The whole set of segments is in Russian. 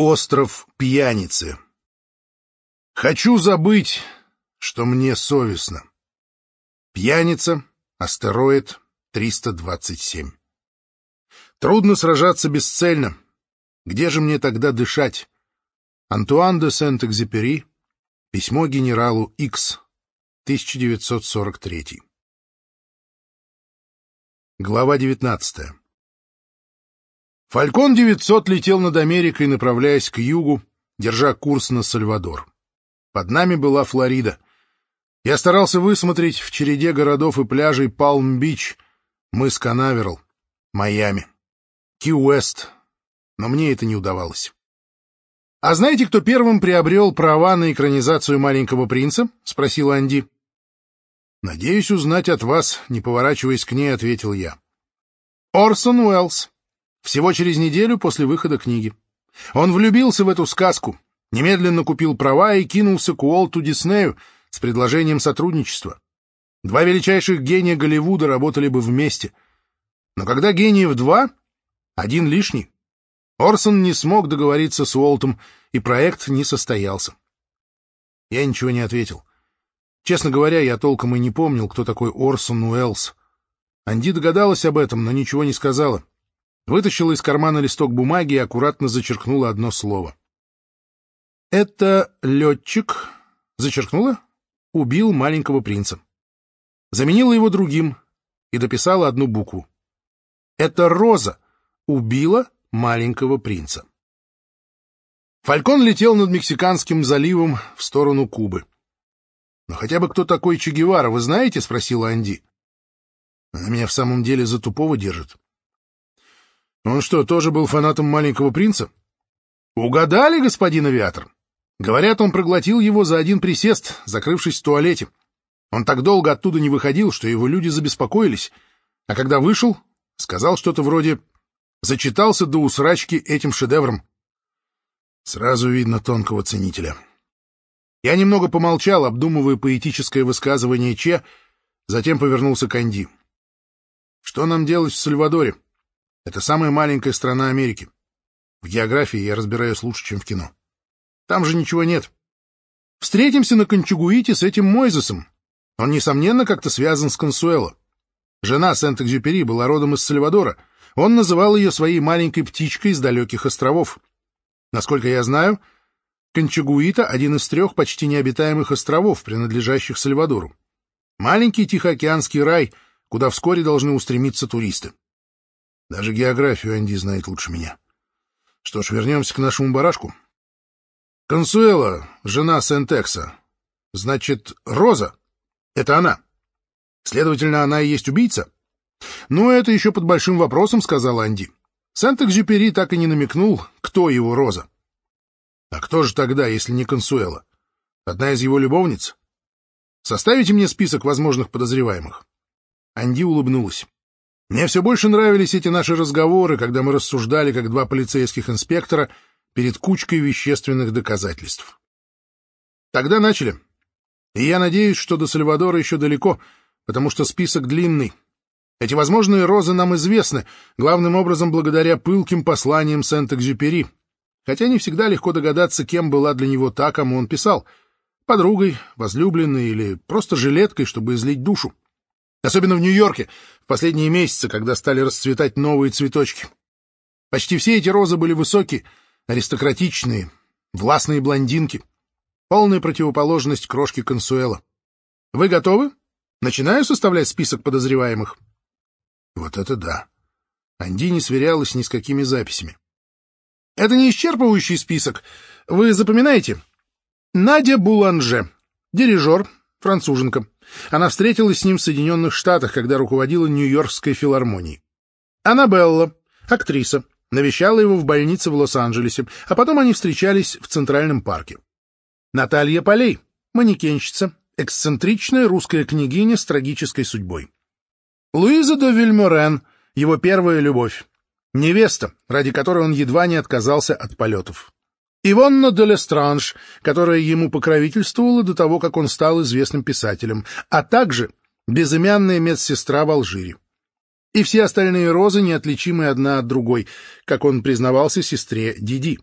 Остров пьяницы. Хочу забыть, что мне совестно. Пьяница, астероид 327. Трудно сражаться бесцельно. Где же мне тогда дышать? Антуан де Сент-Экзепери. Письмо генералу X. 1943. Глава 19. Фалькон-900 летел над Америкой, направляясь к югу, держа курс на Сальвадор. Под нами была Флорида. Я старался высмотреть в череде городов и пляжей Палм-Бич, мыс Канаверал, Майами, Ки-Уэст, но мне это не удавалось. «А знаете, кто первым приобрел права на экранизацию «Маленького принца»?» — спросил Анди. «Надеюсь узнать от вас», — не поворачиваясь к ней, ответил я. «Орсон Уэллс. Всего через неделю после выхода книги. Он влюбился в эту сказку, немедленно купил права и кинулся к Уолту Диснею с предложением сотрудничества. Два величайших гения Голливуда работали бы вместе. Но когда гениев два, один лишний. Орсон не смог договориться с Уолтом, и проект не состоялся. Я ничего не ответил. Честно говоря, я толком и не помнил, кто такой Орсон Уэллс. Анди догадалась об этом, но ничего не сказала. Вытащила из кармана листок бумаги и аккуратно зачеркнула одно слово. «Это летчик», — зачеркнула, — убил маленького принца. Заменила его другим и дописала одну букву. «Это Роза убила маленького принца». Фалькон летел над Мексиканским заливом в сторону Кубы. «Но хотя бы кто такой Че Гевара, вы знаете?» — спросила Анди. «Она меня в самом деле за тупого держит». «Он что, тоже был фанатом маленького принца?» «Угадали, господин авиатор?» Говорят, он проглотил его за один присест, закрывшись в туалете. Он так долго оттуда не выходил, что его люди забеспокоились. А когда вышел, сказал что-то вроде «зачитался до усрачки этим шедевром». Сразу видно тонкого ценителя. Я немного помолчал, обдумывая поэтическое высказывание Че, затем повернулся к Анди. Что нам делать в Сальвадоре? Это самая маленькая страна Америки. В географии я разбираюсь лучше, чем в кино. Там же ничего нет. Встретимся на Кончугуите с этим Мойзесом. Он, несомненно, как-то связан с Консуэло. Жена Сент-Экзюпери была родом из Сальвадора. Он называл ее своей маленькой птичкой из далеких островов. Насколько я знаю, Кончугуита — один из трех почти необитаемых островов, принадлежащих Сальвадору. Маленький Тихоокеанский рай, куда вскоре должны устремиться туристы. Даже географию Анди знает лучше меня. Что ж, вернемся к нашему барашку. Консуэла, жена Сентекса. Значит, Роза — это она. Следовательно, она и есть убийца? Ну, это еще под большим вопросом, — сказал Анди. Сент-Экзюпери так и не намекнул, кто его Роза. А кто же тогда, если не Консуэла? Одна из его любовниц? Составите мне список возможных подозреваемых. Анди улыбнулась. Мне все больше нравились эти наши разговоры, когда мы рассуждали, как два полицейских инспектора — перед кучкой вещественных доказательств. Тогда начали. И я надеюсь, что до Сальвадора еще далеко, потому что список длинный. Эти возможные розы нам известны, главным образом благодаря пылким посланиям Сент-Экзюпери, хотя не всегда легко догадаться, кем была для него та, кому он писал — подругой, возлюбленной или просто жилеткой, чтобы излить душу. Особенно в Нью-Йорке, в последние месяцы, когда стали расцветать новые цветочки. Почти все эти розы были высокие, аристократичные, властные блондинки. Полная противоположность крошки Консуэла. Вы готовы? Начинаю составлять список подозреваемых. Вот это да. Анди не сверялась ни с какими записями. Это не исчерпывающий список. Вы запоминаете? Надя Буланже, дирижер, француженка. Она встретилась с ним в Соединенных Штатах, когда руководила Нью-Йоркской филармонией. Аннабелла, актриса, навещала его в больнице в Лос-Анджелесе, а потом они встречались в Центральном парке. Наталья Полей, манекенщица, эксцентричная русская княгиня с трагической судьбой. Луиза де Вильморен, его первая любовь, невеста, ради которой он едва не отказался от полетов. Ивонна де Лестранж, которая ему покровительствовала до того, как он стал известным писателем, а также безымянная медсестра в Алжире и все остальные розы неотличимы одна от другой, как он признавался сестре Диди.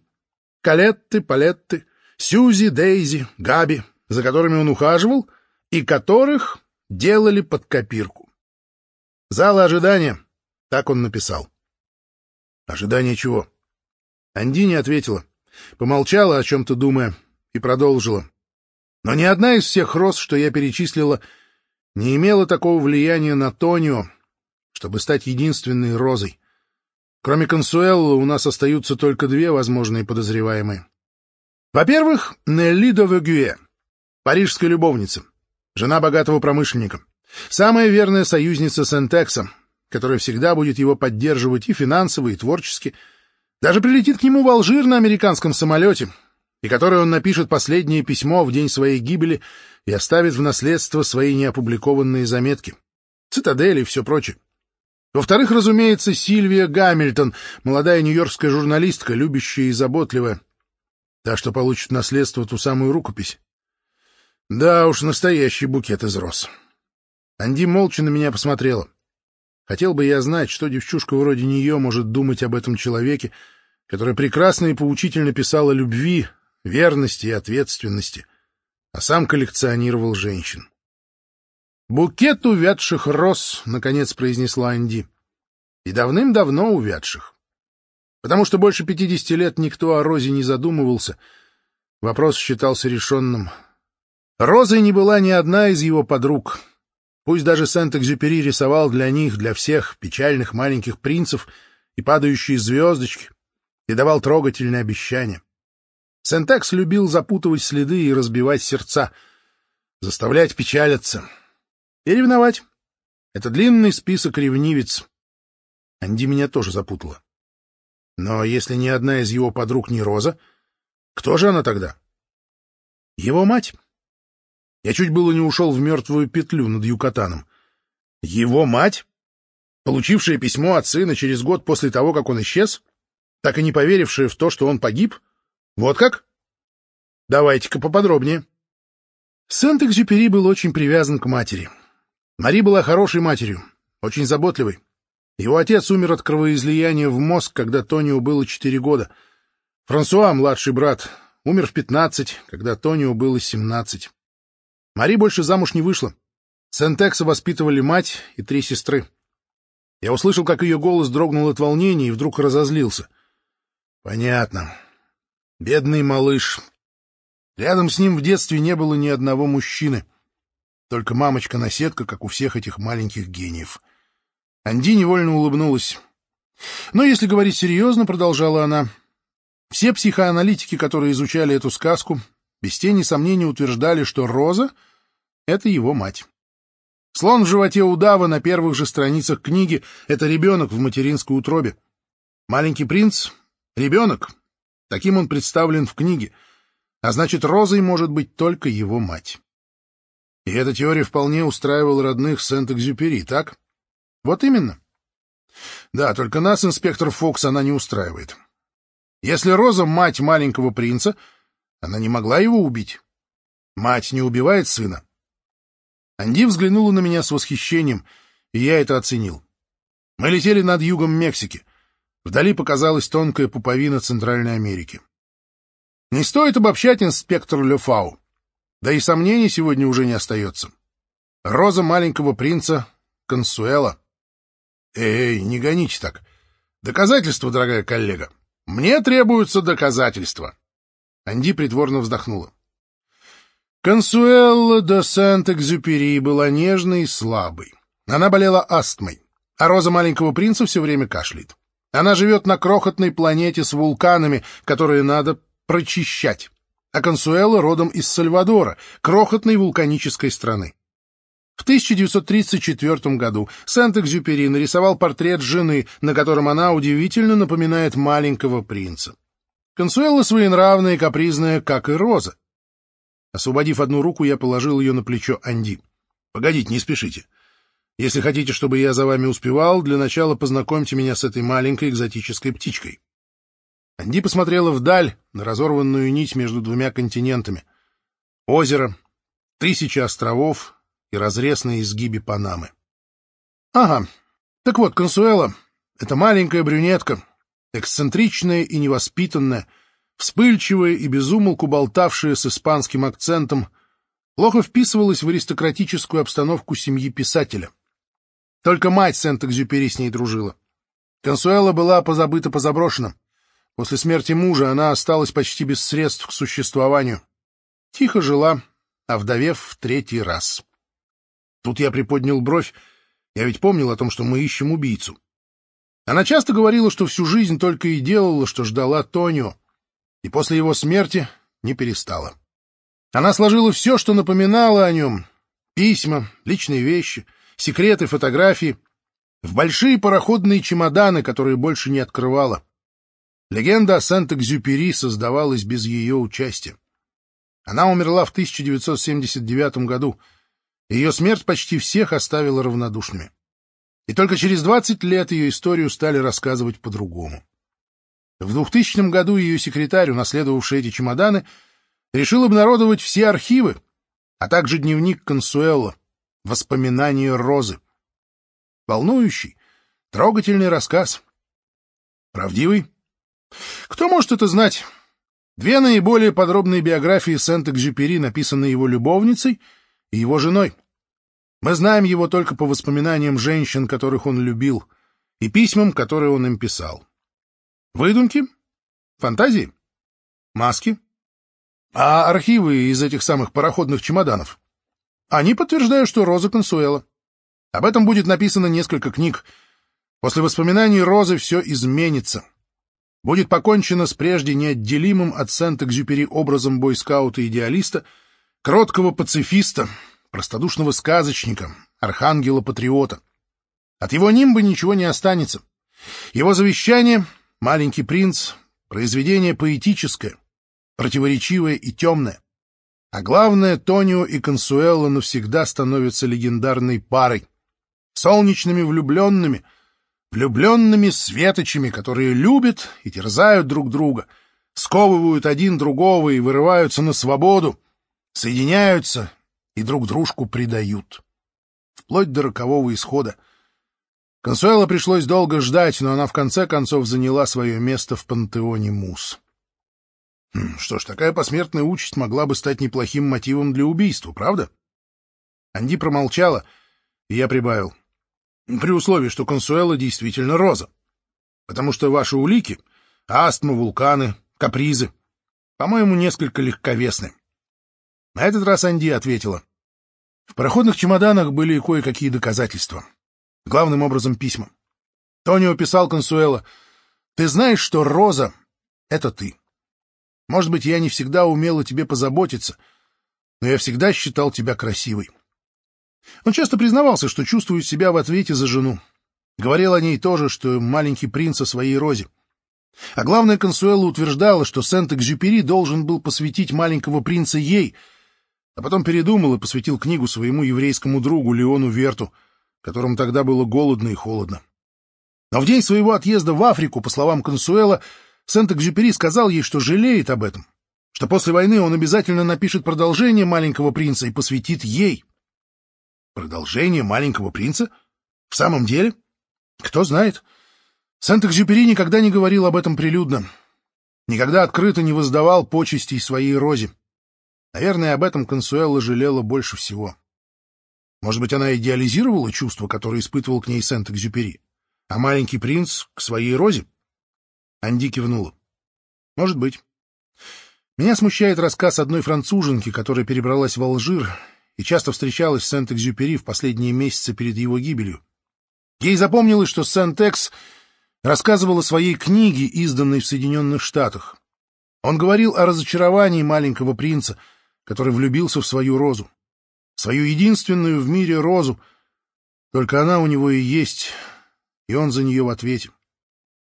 Калетты, Палетты, Сьюзи, Дейзи, Габи, за которыми он ухаживал и которых делали под копирку. Залы ожидания, так он написал. Ожидание чего? Анди не ответила, помолчала, о чем-то думая, и продолжила. Но ни одна из всех роз, что я перечислила, не имела такого влияния на Тонио, чтобы стать единственной розой. Кроме Консуэллы у нас остаются только две возможные подозреваемые. Во-первых, Нелли де парижская любовница, жена богатого промышленника, самая верная союзница Сентекса, которая всегда будет его поддерживать и финансово, и творчески, даже прилетит к нему в Алжир на американском самолете, и которой он напишет последнее письмо в день своей гибели и оставит в наследство свои неопубликованные заметки, цитадели и все прочее. Во-вторых, разумеется, Сильвия Гамильтон, молодая нью-йоркская журналистка, любящая и заботливая. Та, что получит наследство ту самую рукопись. Да уж, настоящий букет из роз. Анди молча на меня посмотрела. Хотел бы я знать, что девчушка вроде нее может думать об этом человеке, который прекрасно и поучительно писал о любви, верности и ответственности, а сам коллекционировал женщин. «Букет увядших роз», — наконец произнесла Анди. «И давным-давно увядших. Потому что больше пятидесяти лет никто о Розе не задумывался. Вопрос считался решенным. Розой не была ни одна из его подруг. Пусть даже Сент-Экзюпери рисовал для них, для всех, печальных маленьких принцев и падающие звездочки, и давал трогательные обещания. Сентекс любил запутывать следы и разбивать сердца, заставлять печалиться — и ревновать. Это длинный список ревнивец. Анди меня тоже запутала. Но если ни одна из его подруг не Роза, кто же она тогда? Его мать. Я чуть было не ушел в мертвую петлю над Юкатаном. Его мать? Получившая письмо от сына через год после того, как он исчез? Так и не поверившая в то, что он погиб? Вот как? Давайте-ка поподробнее. Сент-Экзюпери был очень привязан к матери. Мари была хорошей матерью, очень заботливой. Его отец умер от кровоизлияния в мозг, когда Тонио было четыре года. Франсуа, младший брат, умер в пятнадцать, когда Тонио было семнадцать. Мари больше замуж не вышла. Сентекса воспитывали мать и три сестры. Я услышал, как ее голос дрогнул от волнения и вдруг разозлился. Понятно. Бедный малыш. Рядом с ним в детстве не было ни одного мужчины. Только мамочка-наседка, как у всех этих маленьких гениев. Анди невольно улыбнулась. Но если говорить серьезно, продолжала она, все психоаналитики, которые изучали эту сказку, без тени сомнений утверждали, что Роза — это его мать. Слон в животе удава на первых же страницах книги — это ребенок в материнской утробе. Маленький принц — ребенок. Таким он представлен в книге. А значит, Розой может быть только его мать. И эта теория вполне устраивала родных Сент-Экзюпери, так? Вот именно. Да, только нас, инспектор Фокс, она не устраивает. Если Роза — мать маленького принца, она не могла его убить. Мать не убивает сына. Анди взглянула на меня с восхищением, и я это оценил. Мы летели над югом Мексики. Вдали показалась тонкая пуповина Центральной Америки. Не стоит обобщать инспектор Лефау. Да и сомнений сегодня уже не остается. Роза маленького принца Консуэла. Эй, не гоните так. Доказательства, дорогая коллега. Мне требуются доказательства. Анди притворно вздохнула. Консуэлла де Сент-Экзюпери была нежной и слабой. Она болела астмой, а Роза маленького принца все время кашляет. Она живет на крохотной планете с вулканами, которые надо прочищать а Консуэло родом из Сальвадора, крохотной вулканической страны. В 1934 году Сент-Экзюпери нарисовал портрет жены, на котором она удивительно напоминает маленького принца. Консуэла своенравная и капризная, как и Роза. Освободив одну руку, я положил ее на плечо Анди. — Погодите, не спешите. Если хотите, чтобы я за вами успевал, для начала познакомьте меня с этой маленькой экзотической птичкой. Анди посмотрела вдаль, на разорванную нить между двумя континентами. Озеро, тысячи островов и разрез на изгибе Панамы. Ага, так вот, Консуэла — это маленькая брюнетка, эксцентричная и невоспитанная, вспыльчивая и безумолку болтавшая с испанским акцентом, плохо вписывалась в аристократическую обстановку семьи писателя. Только мать Сент-Экзюпери с ней дружила. Консуэла была позабыта-позаброшена. После смерти мужа она осталась почти без средств к существованию. Тихо жила, овдовев в третий раз. Тут я приподнял бровь. Я ведь помнил о том, что мы ищем убийцу. Она часто говорила, что всю жизнь только и делала, что ждала Тонио, и после его смерти не перестала. Она сложила все, что напоминало о нем — письма, личные вещи, секреты, фотографии — в большие пароходные чемоданы, которые больше не открывала. Легенда о Сент-Экзюпери создавалась без ее участия. Она умерла в 1979 году, и ее смерть почти всех оставила равнодушными. И только через 20 лет ее историю стали рассказывать по-другому. В 2000 году ее секретарь, унаследовавший эти чемоданы, решил обнародовать все архивы, а также дневник Консуэлло, воспоминания Розы. Волнующий, трогательный рассказ. Правдивый? Кто может это знать? Две наиболее подробные биографии Сент-Экзюпери написаны его любовницей и его женой. Мы знаем его только по воспоминаниям женщин, которых он любил, и письмам, которые он им писал. Выдумки? Фантазии? Маски? А архивы из этих самых пароходных чемоданов? Они подтверждают, что Роза Консуэла. Об этом будет написано несколько книг. После воспоминаний Розы все изменится. Будет покончено с прежде неотделимым от Сент-Экзюпери образом бойскаута-идеалиста, кроткого пацифиста, простодушного сказочника, архангела-патриота. От его нимба ничего не останется. Его завещание — «Маленький принц», произведение поэтическое, противоречивое и темное. А главное, Тонио и Консуэлло навсегда становятся легендарной парой, солнечными влюбленными, влюбленными светочами, которые любят и терзают друг друга, сковывают один другого и вырываются на свободу, соединяются и друг дружку предают. Вплоть до рокового исхода. Консуэло пришлось долго ждать, но она в конце концов заняла свое место в пантеоне мус. Хм, что ж, такая посмертная участь могла бы стать неплохим мотивом для убийства, правда? Анди промолчала, и я прибавил. При условии, что Консуэла действительно роза. Потому что ваши улики — астма, вулканы, капризы — по-моему, несколько легковесны. На этот раз Анди ответила. В пароходных чемоданах были кое-какие доказательства. Главным образом письма. Тонио писал Консуэло, «Ты знаешь, что Роза — это ты. Может быть, я не всегда умела тебе позаботиться, но я всегда считал тебя красивой». Он часто признавался, что чувствует себя в ответе за жену. Говорил о ней тоже, что маленький принц о своей Розе. А главное, Консуэла утверждала, что Сент-Экзюпери должен был посвятить маленького принца ей — а потом передумал и посвятил книгу своему еврейскому другу Леону Верту, которому тогда было голодно и холодно. Но в день своего отъезда в Африку, по словам Консуэла, Сент-Экзюпери сказал ей, что жалеет об этом, что после войны он обязательно напишет продолжение «Маленького принца» и посвятит ей. Продолжение «Маленького принца»? В самом деле? Кто знает. Сент-Экзюпери никогда не говорил об этом прилюдно, никогда открыто не воздавал почестей своей Розе. Наверное, об этом Консуэла жалела больше всего. Может быть, она идеализировала чувства, которые испытывал к ней Сент-Экзюпери, а маленький принц — к своей Розе? Анди кивнула. Может быть. Меня смущает рассказ одной француженки, которая перебралась в Алжир и часто встречалась с Сент-Экзюпери в последние месяцы перед его гибелью. Ей запомнилось, что Сент-Экс рассказывал о своей книге, изданной в Соединенных Штатах. Он говорил о разочаровании маленького принца — который влюбился в свою розу, свою единственную в мире розу. Только она у него и есть, и он за нее в ответе.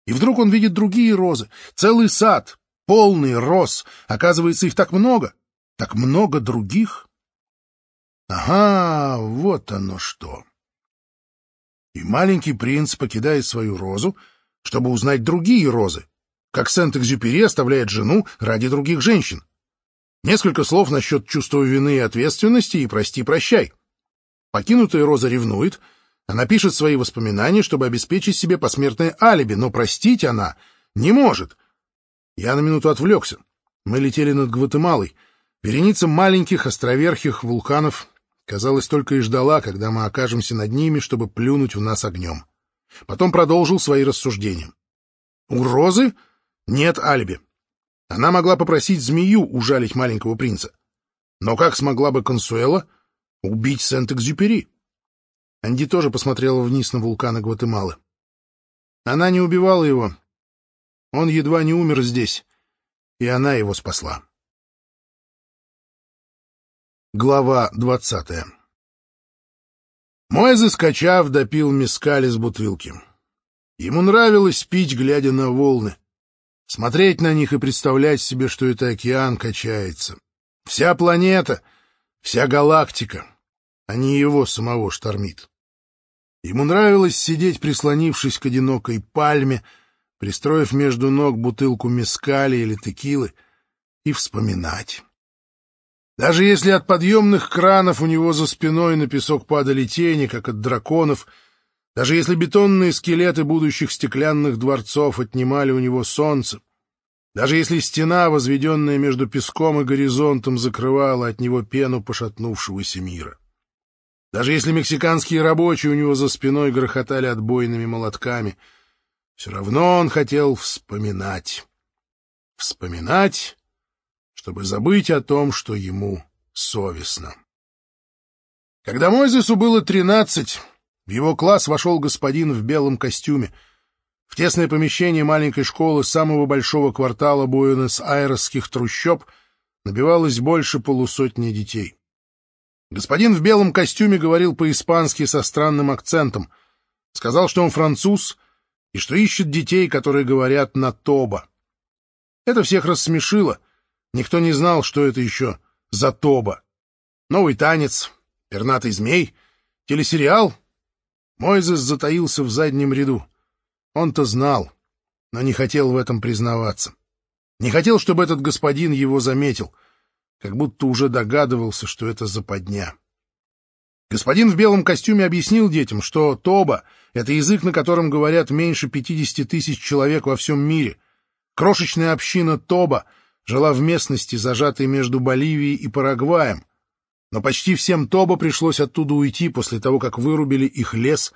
И вдруг он видит другие розы, целый сад, полный роз. Оказывается, их так много, так много других. Ага, вот оно что. И маленький принц покидает свою розу, чтобы узнать другие розы, как Сент-Экзюпери оставляет жену ради других женщин. Несколько слов насчет чувства вины и ответственности и прости-прощай. Покинутая Роза ревнует, она пишет свои воспоминания, чтобы обеспечить себе посмертное алиби, но простить она не может. Я на минуту отвлекся. Мы летели над Гватемалой. Вереница маленьких островерхих вулканов, казалось, только и ждала, когда мы окажемся над ними, чтобы плюнуть в нас огнем. Потом продолжил свои рассуждения. У Розы нет алиби. Она могла попросить змею ужалить маленького принца. Но как смогла бы Консуэла убить Сент-Экзюпери? Анди тоже посмотрела вниз на вулканы Гватемалы. Она не убивала его. Он едва не умер здесь, и она его спасла. Глава двадцатая Мой заскочав, допил мескаль из бутылки. Ему нравилось пить, глядя на волны, смотреть на них и представлять себе, что это океан качается. Вся планета, вся галактика, а не его самого штормит. Ему нравилось сидеть, прислонившись к одинокой пальме, пристроив между ног бутылку мескали или текилы, и вспоминать. Даже если от подъемных кранов у него за спиной на песок падали тени, как от драконов, даже если бетонные скелеты будущих стеклянных дворцов отнимали у него солнце, даже если стена, возведенная между песком и горизонтом, закрывала от него пену пошатнувшегося мира. Даже если мексиканские рабочие у него за спиной грохотали отбойными молотками, все равно он хотел вспоминать. Вспоминать, чтобы забыть о том, что ему совестно. Когда Мойзесу было тринадцать, в его класс вошел господин в белом костюме. В тесное помещение маленькой школы самого большого квартала Буэнос-Айресских трущоб набивалось больше полусотни детей. Господин в белом костюме говорил по-испански со странным акцентом. Сказал, что он француз и что ищет детей, которые говорят на тоба. Это всех рассмешило. Никто не знал, что это еще за тоба. Новый танец, пернатый змей, телесериал. Мойзес затаился в заднем ряду. Он-то знал, но не хотел в этом признаваться. Не хотел, чтобы этот господин его заметил — как будто уже догадывался, что это западня. Господин в белом костюме объяснил детям, что Тоба — это язык, на котором говорят меньше 50 тысяч человек во всем мире. Крошечная община Тоба жила в местности, зажатой между Боливией и Парагваем. Но почти всем Тоба пришлось оттуда уйти после того, как вырубили их лес.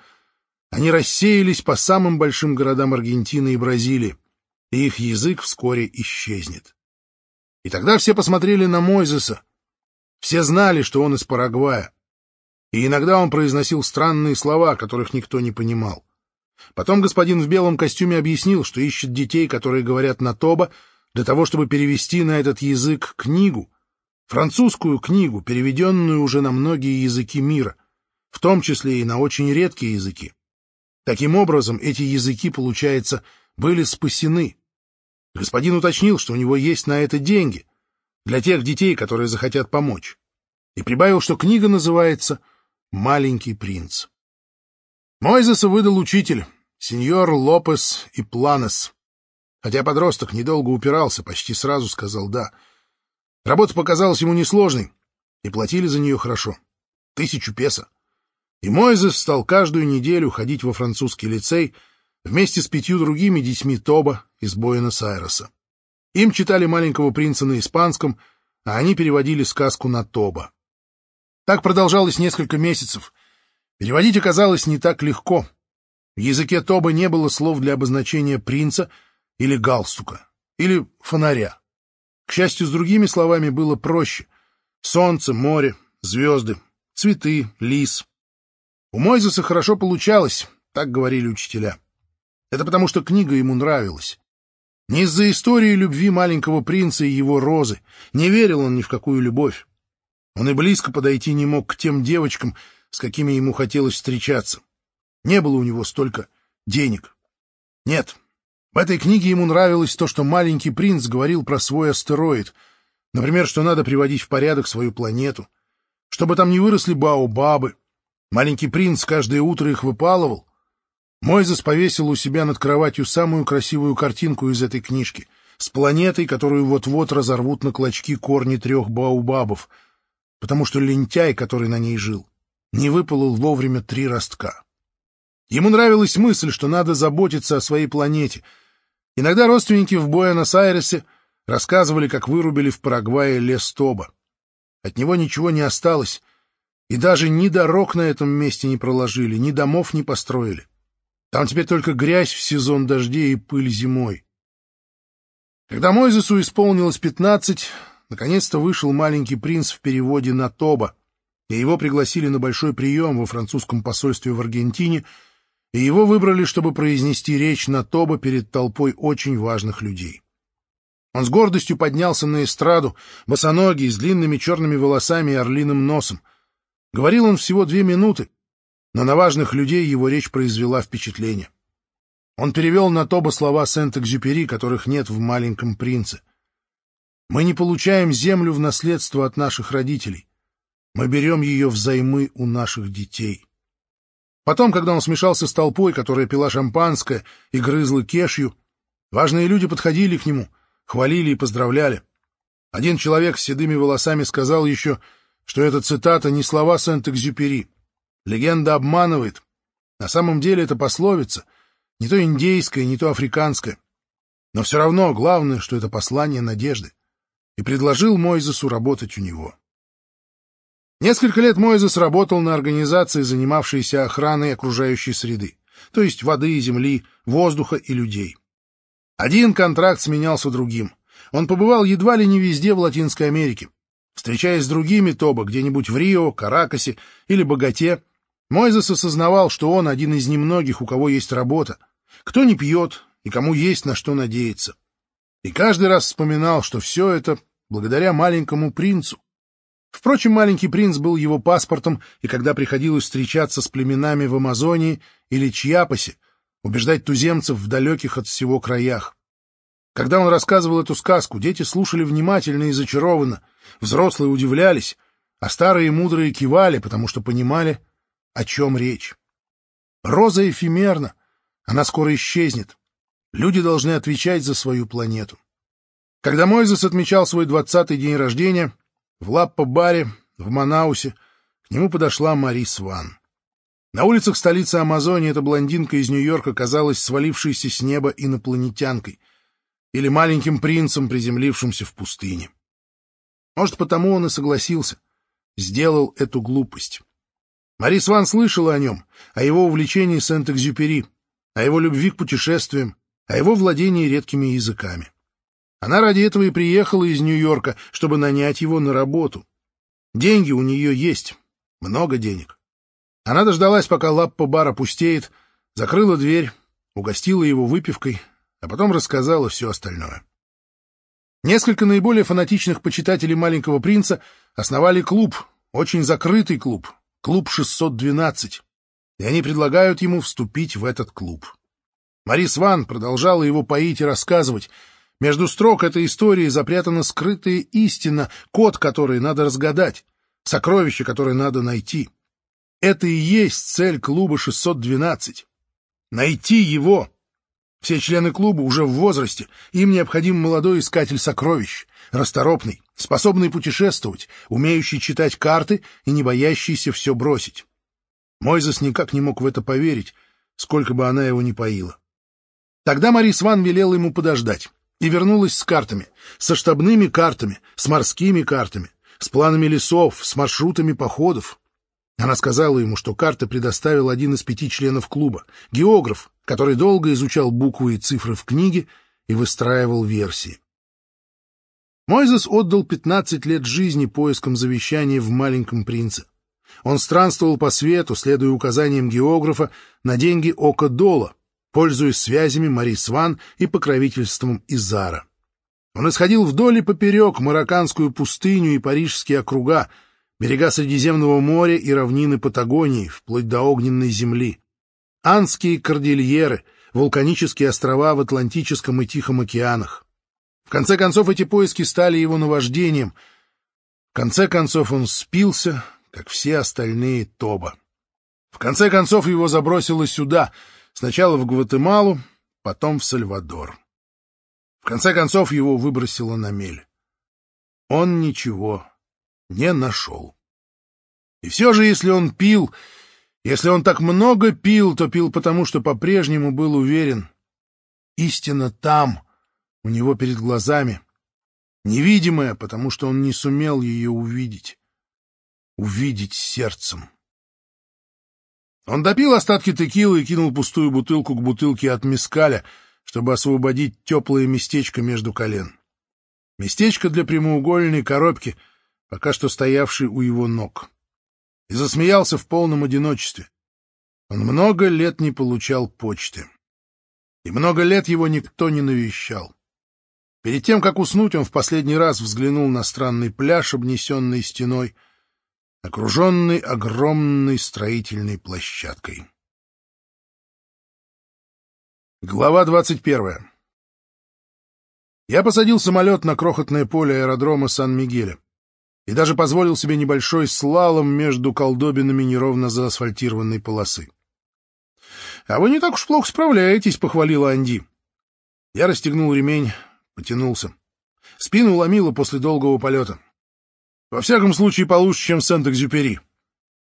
Они рассеялись по самым большим городам Аргентины и Бразилии, и их язык вскоре исчезнет. И тогда все посмотрели на Мойзеса. Все знали, что он из Парагвая. И иногда он произносил странные слова, которых никто не понимал. Потом господин в белом костюме объяснил, что ищет детей, которые говорят на Тоба, для того, чтобы перевести на этот язык книгу, французскую книгу, переведенную уже на многие языки мира, в том числе и на очень редкие языки. Таким образом, эти языки, получается, были спасены. Господин уточнил, что у него есть на это деньги для тех детей, которые захотят помочь, и прибавил, что книга называется «Маленький принц». Мойзеса выдал учитель, сеньор Лопес и Планес. Хотя подросток недолго упирался, почти сразу сказал «да». Работа показалась ему несложной, и платили за нее хорошо. Тысячу песо. И Мойзес стал каждую неделю ходить во французский лицей, вместе с пятью другими детьми Тоба из Буэнос-Айреса. Им читали «Маленького принца» на испанском, а они переводили сказку на Тоба. Так продолжалось несколько месяцев. Переводить оказалось не так легко. В языке Тоба не было слов для обозначения принца или галстука, или фонаря. К счастью, с другими словами было проще. Солнце, море, звезды, цветы, лис. У Мойзеса хорошо получалось, так говорили учителя. Это потому, что книга ему нравилась. Не из-за истории любви маленького принца и его розы. Не верил он ни в какую любовь. Он и близко подойти не мог к тем девочкам, с какими ему хотелось встречаться. Не было у него столько денег. Нет, в этой книге ему нравилось то, что маленький принц говорил про свой астероид. Например, что надо приводить в порядок свою планету, чтобы там не выросли баобабы. Маленький принц каждое утро их выпалывал, Мойзес повесил у себя над кроватью самую красивую картинку из этой книжки с планетой, которую вот-вот разорвут на клочки корни трех баубабов, потому что лентяй, который на ней жил, не выпалил вовремя три ростка. Ему нравилась мысль, что надо заботиться о своей планете, Иногда родственники в Буэнос-Айресе рассказывали, как вырубили в Парагвае лес Тоба. От него ничего не осталось, и даже ни дорог на этом месте не проложили, ни домов не построили. Там теперь только грязь в сезон дождей и пыль зимой. Когда Мойзесу исполнилось пятнадцать, наконец-то вышел маленький принц в переводе на Тоба, и его пригласили на большой прием во французском посольстве в Аргентине, и его выбрали, чтобы произнести речь на Тоба перед толпой очень важных людей. Он с гордостью поднялся на эстраду, босоногий, с длинными черными волосами и орлиным носом. Говорил он всего две минуты, но на важных людей его речь произвела впечатление. Он перевел на Тоба слова Сент-Экзюпери, которых нет в «Маленьком принце». «Мы не получаем землю в наследство от наших родителей. Мы берем ее взаймы у наших детей». Потом, когда он смешался с толпой, которая пила шампанское и грызла кешью, важные люди подходили к нему, хвалили и поздравляли. Один человек с седыми волосами сказал еще, что эта цитата не слова Сент-Экзюпери. Легенда обманывает. На самом деле это пословица, не то индейская, не то африканская. Но все равно главное, что это послание надежды. И предложил Мойзесу работать у него. Несколько лет Мойзес работал на организации, занимавшейся охраной окружающей среды, то есть воды, земли, воздуха и людей. Один контракт сменялся другим. Он побывал едва ли не везде в Латинской Америке. Встречаясь с другими Тоба где-нибудь в Рио, Каракасе или Богате, Мойзес осознавал, что он один из немногих, у кого есть работа, кто не пьет и кому есть на что надеяться. И каждый раз вспоминал, что все это благодаря маленькому принцу. Впрочем, маленький принц был его паспортом, и когда приходилось встречаться с племенами в Амазонии или Чьяпасе, убеждать туземцев в далеких от всего краях. Когда он рассказывал эту сказку, дети слушали внимательно и зачарованно, взрослые удивлялись, а старые и мудрые кивали, потому что понимали, о чем речь. Роза эфемерна, она скоро исчезнет. Люди должны отвечать за свою планету. Когда Мойзес отмечал свой двадцатый день рождения, в Лаппо-баре в Манаусе к нему подошла Мари Сван. На улицах столицы Амазонии эта блондинка из Нью-Йорка казалась свалившейся с неба инопланетянкой или маленьким принцем, приземлившимся в пустыне. Может, потому он и согласился, сделал эту глупость. Мари Сван слышала о нем, о его увлечении Сент-Экзюпери, о его любви к путешествиям, о его владении редкими языками. Она ради этого и приехала из Нью-Йорка, чтобы нанять его на работу. Деньги у нее есть, много денег. Она дождалась, пока лаппа бар опустеет, закрыла дверь, угостила его выпивкой, а потом рассказала все остальное. Несколько наиболее фанатичных почитателей «Маленького принца» основали клуб, очень закрытый клуб, клуб 612, и они предлагают ему вступить в этот клуб. Марис Ван продолжала его поить и рассказывать. Между строк этой истории запрятана скрытая истина, код которой надо разгадать, сокровище, которое надо найти. Это и есть цель клуба 612. Найти его. Все члены клуба уже в возрасте, им необходим молодой искатель сокровищ, расторопный, способный путешествовать, умеющий читать карты и не боящийся все бросить. Мойзес никак не мог в это поверить, сколько бы она его ни поила. Тогда Марис Ван велела ему подождать и вернулась с картами, со штабными картами, с морскими картами, с планами лесов, с маршрутами походов. Она сказала ему, что карты предоставил один из пяти членов клуба, географ, который долго изучал буквы и цифры в книге и выстраивал версии. Мойзес отдал 15 лет жизни поискам завещания в «Маленьком принце». Он странствовал по свету, следуя указаниям географа, на деньги Ока Дола, пользуясь связями Мари Сван и покровительством Изара. Он исходил вдоль и поперек марокканскую пустыню и парижские округа, берега Средиземного моря и равнины Патагонии, вплоть до огненной земли. Андские кордильеры, вулканические острова в Атлантическом и Тихом океанах. В конце концов, эти поиски стали его наваждением. В конце концов, он спился, как все остальные Тоба. В конце концов, его забросило сюда, сначала в Гватемалу, потом в Сальвадор. В конце концов, его выбросило на мель. Он ничего не нашел. И все же, если он пил, если он так много пил, то пил потому, что по-прежнему был уверен, Истина там, у него перед глазами. Невидимая, потому что он не сумел ее увидеть. Увидеть сердцем. Он допил остатки текилы и кинул пустую бутылку к бутылке от мискаля, чтобы освободить теплое местечко между колен. Местечко для прямоугольной коробки, пока что стоявшей у его ног. И засмеялся в полном одиночестве. Он много лет не получал почты. И много лет его никто не навещал. Перед тем, как уснуть, он в последний раз взглянул на странный пляж, обнесенный стеной, окруженный огромной строительной площадкой. Глава двадцать первая Я посадил самолет на крохотное поле аэродрома Сан-Мигеля и даже позволил себе небольшой слалом между колдобинами неровно заасфальтированной полосы. — А вы не так уж плохо справляетесь, — похвалила Анди. Я расстегнул ремень, потянулся. Спину ломило после долгого полета. Во всяком случае, получше, чем Сент-Экзюпери.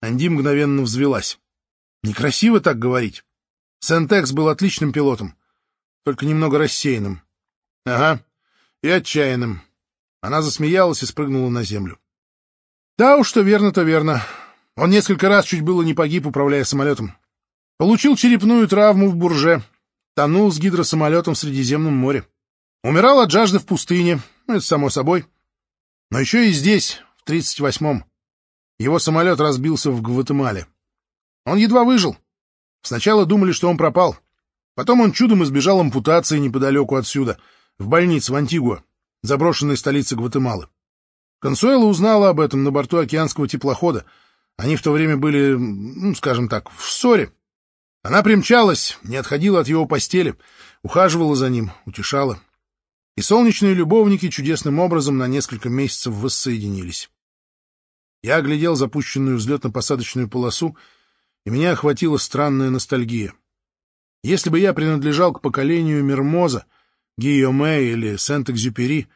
Анди мгновенно взвелась. Некрасиво так говорить. Сентекс был отличным пилотом, только немного рассеянным. Ага, и отчаянным. Она засмеялась и спрыгнула на землю. Да уж, что верно, то верно. Он несколько раз чуть было не погиб, управляя самолетом. Получил черепную травму в Бурже, тонул с гидросамолетом в Средиземном море. Умирал от жажды в пустыне, ну, это само собой. Но еще и здесь, в 38-м, его самолет разбился в Гватемале. Он едва выжил. Сначала думали, что он пропал. Потом он чудом избежал ампутации неподалеку отсюда, в больнице в Антигуа, заброшенной столице Гватемалы. Консуэла узнала об этом на борту океанского теплохода. Они в то время были, ну, скажем так, в ссоре. Она примчалась, не отходила от его постели, ухаживала за ним, утешала. И солнечные любовники чудесным образом на несколько месяцев воссоединились. Я оглядел запущенную взлетно-посадочную полосу, и меня охватила странная ностальгия. Если бы я принадлежал к поколению Мермоза, Гийоме или Сент-Экзюпери,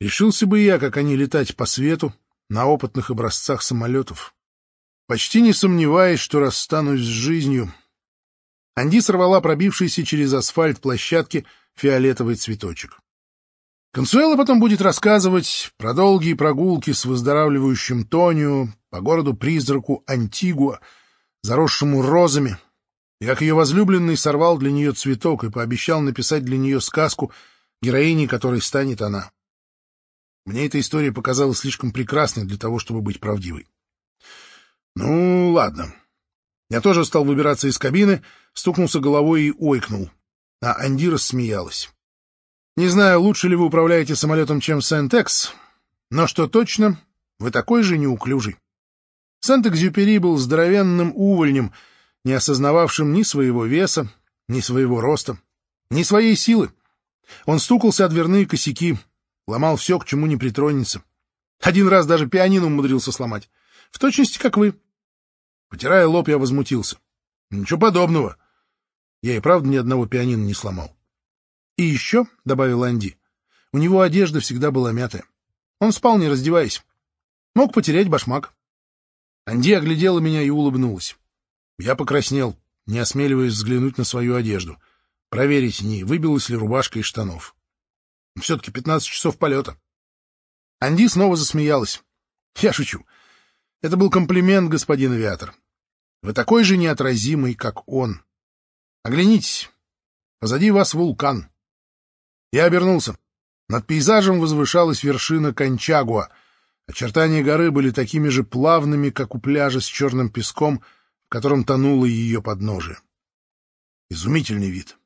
решился бы я, как они, летать по свету на опытных образцах самолетов. Почти не сомневаясь, что расстанусь с жизнью, Анди сорвала пробившийся через асфальт площадки фиолетовый цветочек. Консуэла потом будет рассказывать про долгие прогулки с выздоравливающим Тонио по городу-призраку Антигуа, заросшему розами, и как ее возлюбленный сорвал для нее цветок и пообещал написать для нее сказку, героиней которой станет она. Мне эта история показалась слишком прекрасной для того, чтобы быть правдивой. Ну, ладно. Я тоже стал выбираться из кабины, стукнулся головой и ойкнул. А Анди рассмеялась. Не знаю, лучше ли вы управляете самолетом, чем Сент-Экс, но что точно, вы такой же неуклюжий. Сент-Экзюпери был здоровенным увольнем, не осознававшим ни своего веса, ни своего роста, ни своей силы. Он стукался о дверные косяки, ломал все, к чему не притронется. Один раз даже пианино умудрился сломать. В точности, как вы. Потирая лоб, я возмутился. Ничего подобного. Я и правда ни одного пианино не сломал. И еще, — добавил Анди, — у него одежда всегда была мятая. Он спал, не раздеваясь. Мог потерять башмак. Анди оглядела меня и улыбнулась. Я покраснел, не осмеливаясь взглянуть на свою одежду, проверить, не выбилась ли рубашка из штанов. Все-таки пятнадцать часов полета. Анди снова засмеялась. Я шучу. Это был комплимент, господин авиатор. Вы такой же неотразимый, как он. Оглянитесь. Позади вас вулкан. Я обернулся. Над пейзажем возвышалась вершина Кончагуа. Очертания горы были такими же плавными, как у пляжа с черным песком, в котором тонуло ее подножие. Изумительный вид.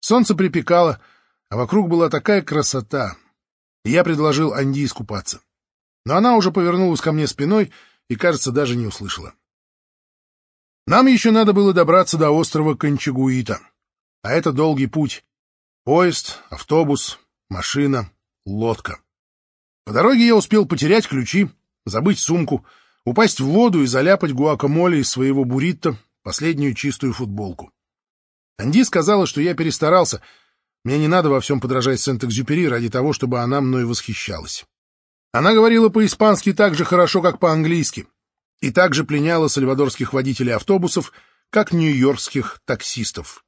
Солнце припекало, а вокруг была такая красота. И я предложил Анди искупаться. Но она уже повернулась ко мне спиной и, кажется, даже не услышала. Нам еще надо было добраться до острова Кончагуита, а это долгий путь. Поезд, автобус, машина, лодка. По дороге я успел потерять ключи, забыть сумку, упасть в воду и заляпать гуакамоле из своего буррито последнюю чистую футболку. Анди сказала, что я перестарался. Мне не надо во всем подражать Сент-Экзюпери ради того, чтобы она мной восхищалась. Она говорила по-испански так же хорошо, как по-английски, и также пленяла сальвадорских водителей автобусов, как нью-йоркских таксистов.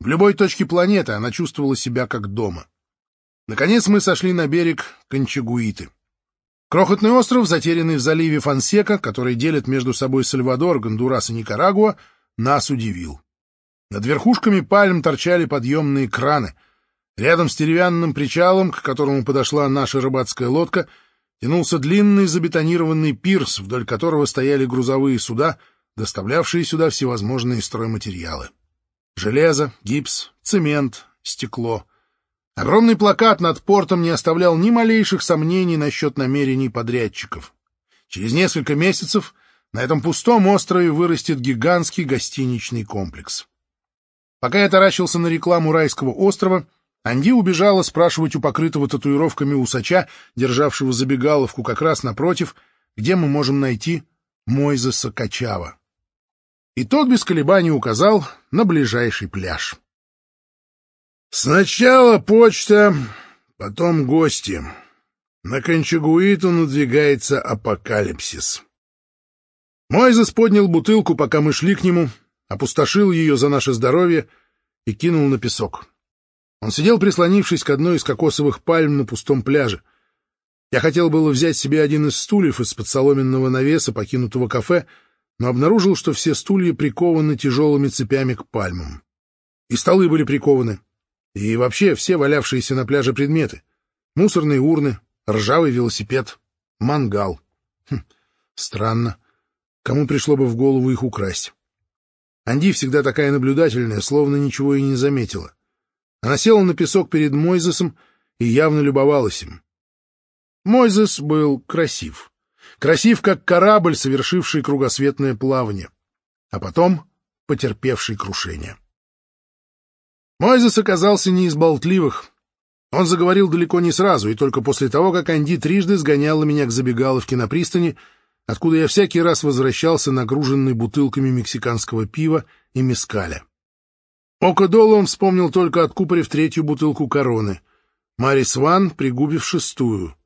В любой точке планеты она чувствовала себя как дома. Наконец мы сошли на берег Кончагуиты. Крохотный остров, затерянный в заливе Фансека, который делит между собой Сальвадор, Гондурас и Никарагуа, нас удивил. Над верхушками пальм торчали подъемные краны. Рядом с деревянным причалом, к которому подошла наша рыбацкая лодка, тянулся длинный забетонированный пирс, вдоль которого стояли грузовые суда, доставлявшие сюда всевозможные стройматериалы. Железо, гипс, цемент, стекло. Огромный плакат над портом не оставлял ни малейших сомнений насчет намерений подрядчиков. Через несколько месяцев на этом пустом острове вырастет гигантский гостиничный комплекс. Пока я таращился на рекламу райского острова, Анди убежала спрашивать у покрытого татуировками усача, державшего забегаловку как раз напротив, где мы можем найти Мойзеса Качава и тот без колебаний указал на ближайший пляж. Сначала почта, потом гости. На Кончагуиту надвигается апокалипсис. Мойзес поднял бутылку, пока мы шли к нему, опустошил ее за наше здоровье и кинул на песок. Он сидел, прислонившись к одной из кокосовых пальм на пустом пляже. Я хотел было взять себе один из стульев из-под соломенного навеса покинутого кафе, но обнаружил, что все стулья прикованы тяжелыми цепями к пальмам. И столы были прикованы. И вообще все валявшиеся на пляже предметы. Мусорные урны, ржавый велосипед, мангал. Хм, странно. Кому пришло бы в голову их украсть? Анди всегда такая наблюдательная, словно ничего и не заметила. Она села на песок перед Мойзесом и явно любовалась им. Мойзес был красив красив как корабль, совершивший кругосветное плавание, а потом потерпевший крушение. Мойзес оказался не из болтливых. Он заговорил далеко не сразу, и только после того, как Анди трижды сгоняла меня к забегаловке на пристани, откуда я всякий раз возвращался нагруженный бутылками мексиканского пива и мескаля. Окадола он вспомнил только откупорив третью бутылку короны, Марис Ван пригубив шестую —